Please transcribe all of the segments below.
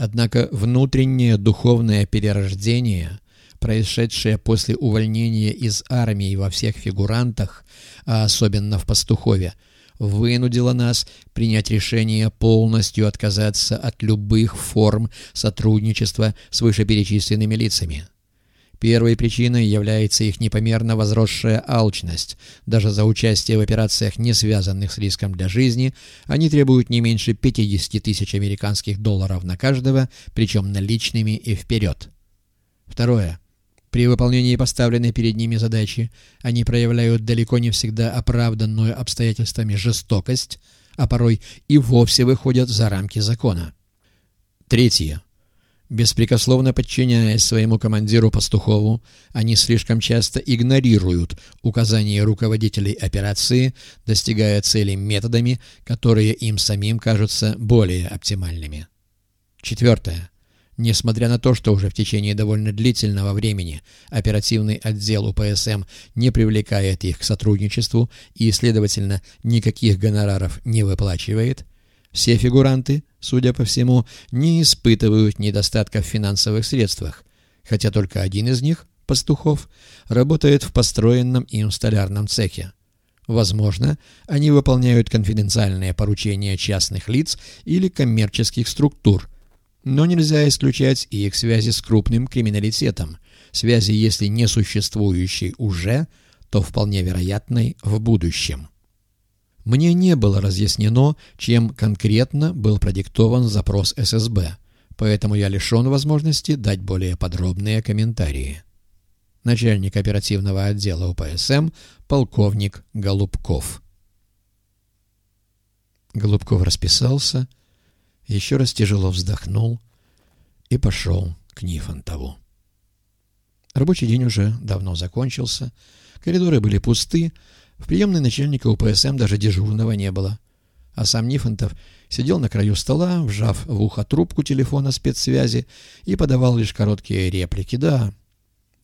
Однако внутреннее духовное перерождение, происшедшее после увольнения из армии во всех фигурантах, а особенно в Пастухове, вынудило нас принять решение полностью отказаться от любых форм сотрудничества с вышеперечисленными лицами. Первой причиной является их непомерно возросшая алчность. Даже за участие в операциях, не связанных с риском для жизни, они требуют не меньше 50 тысяч американских долларов на каждого, причем наличными и вперед. Второе. При выполнении поставленной перед ними задачи они проявляют далеко не всегда оправданную обстоятельствами жестокость, а порой и вовсе выходят за рамки закона. Третье. Беспрекословно подчиняясь своему командиру Пастухову, они слишком часто игнорируют указания руководителей операции, достигая цели методами, которые им самим кажутся более оптимальными. Четвертое. Несмотря на то, что уже в течение довольно длительного времени оперативный отдел УПСМ не привлекает их к сотрудничеству и, следовательно, никаких гонораров не выплачивает, все фигуранты, судя по всему, не испытывают недостатка в финансовых средствах, хотя только один из них, Пастухов, работает в построенном им столярном цехе. Возможно, они выполняют конфиденциальные поручения частных лиц или коммерческих структур, но нельзя исключать и их связи с крупным криминалитетом, связи, если не существующей уже, то вполне вероятной в будущем. Мне не было разъяснено, чем конкретно был продиктован запрос ССБ, поэтому я лишен возможности дать более подробные комментарии. Начальник оперативного отдела УПСМ полковник Голубков. Голубков расписался, еще раз тяжело вздохнул и пошел к Нифонтову. Рабочий день уже давно закончился, коридоры были пусты, в приемной начальника УПСМ даже дежурного не было. А сам Нифонтов сидел на краю стола, вжав в ухо трубку телефона спецсвязи и подавал лишь короткие реплики. «Да,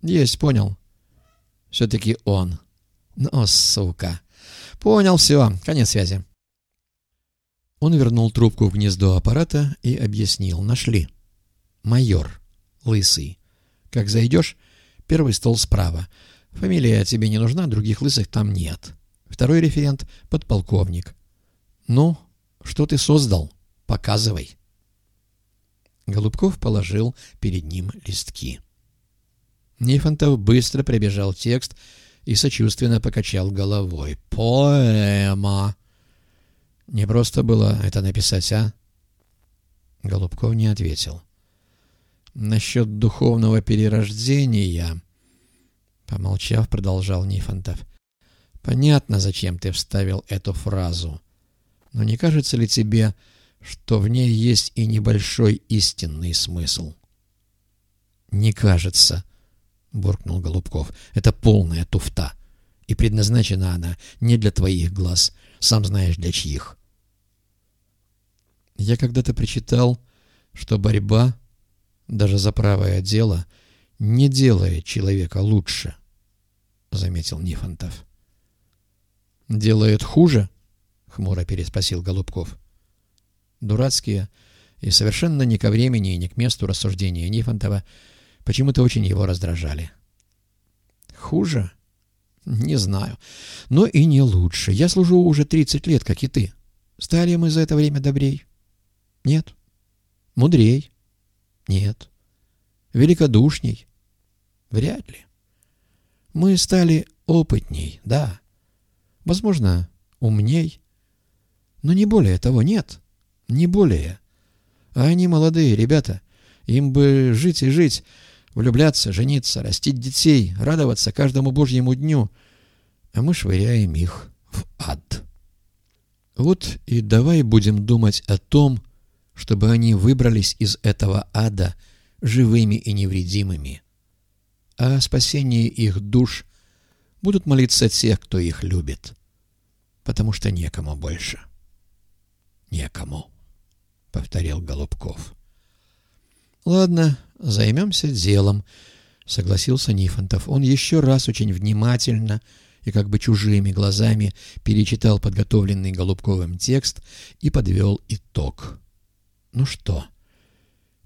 есть, понял. Все-таки он. Ну, сука. Понял, все, конец связи». Он вернул трубку в гнездо аппарата и объяснил. «Нашли. Майор. Лысый. Как зайдешь, первый стол справа. Фамилия тебе не нужна, других лысых там нет. Второй референт — подполковник. Ну, что ты создал? Показывай. Голубков положил перед ним листки. Нифонтов быстро пробежал текст и сочувственно покачал головой. «Поэма!» «Не просто было это написать, а?» Голубков не ответил. «Насчет духовного перерождения...» Помолчав, продолжал Нифонтов. «Понятно, зачем ты вставил эту фразу. Но не кажется ли тебе, что в ней есть и небольшой истинный смысл?» «Не кажется», — буркнул Голубков. «Это полная туфта. И предназначена она не для твоих глаз, сам знаешь для чьих». Я когда-то прочитал, что борьба, даже за правое дело — не делает человека лучше, — заметил Нифонтов. — Делает хуже? — хмуро переспросил Голубков. Дурацкие и совершенно не ко времени и не к месту рассуждения Нифонтова почему-то очень его раздражали. — Хуже? — Не знаю. Но и не лучше. Я служу уже 30 лет, как и ты. Стали мы за это время добрей? — Нет. — Мудрей? — Нет. — великодушней? Вряд ли. Мы стали опытней, да. Возможно, умней. Но не более того, нет. Не более. А они молодые ребята. Им бы жить и жить, влюбляться, жениться, растить детей, радоваться каждому божьему дню. А мы швыряем их в ад. Вот и давай будем думать о том, чтобы они выбрались из этого ада – живыми и невредимыми. А о спасении их душ будут молиться те, кто их любит, потому что некому больше. Некому, — повторил Голубков. Ладно, займемся делом, — согласился Нифонтов. Он еще раз очень внимательно и как бы чужими глазами перечитал подготовленный Голубковым текст и подвел итог. Ну что? —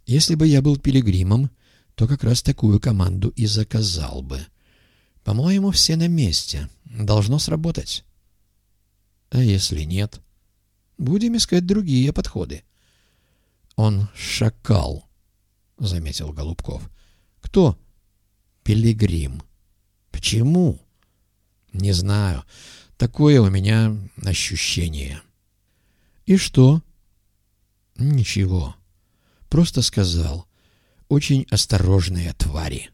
Если бы я был пилигримом, то как раз такую команду и заказал бы. По-моему, все на месте. Должно сработать. А если нет? Будем искать другие подходы. Он шакал, — заметил Голубков. Кто? Пилигрим. Почему? Не знаю. Такое у меня ощущение. И что? Ничего. Просто сказал. Очень осторожные твари.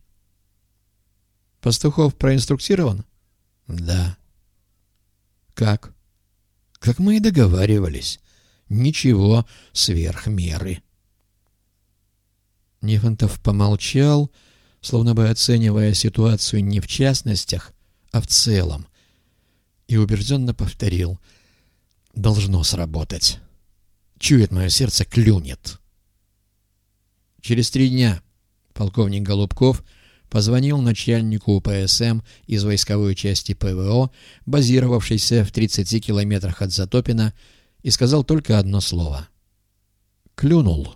Пастухов проинструктирован? Да. Как? Как мы и договаривались. Ничего сверх меры. Нифонтов помолчал, словно бы оценивая ситуацию не в частностях, а в целом, и убежденно повторил «Должно сработать. Чует мое сердце, клюнет». Через три дня полковник Голубков позвонил начальнику УПСМ из войсковой части ПВО, базировавшейся в 30 километрах от Затопина, и сказал только одно слово. «Клюнул».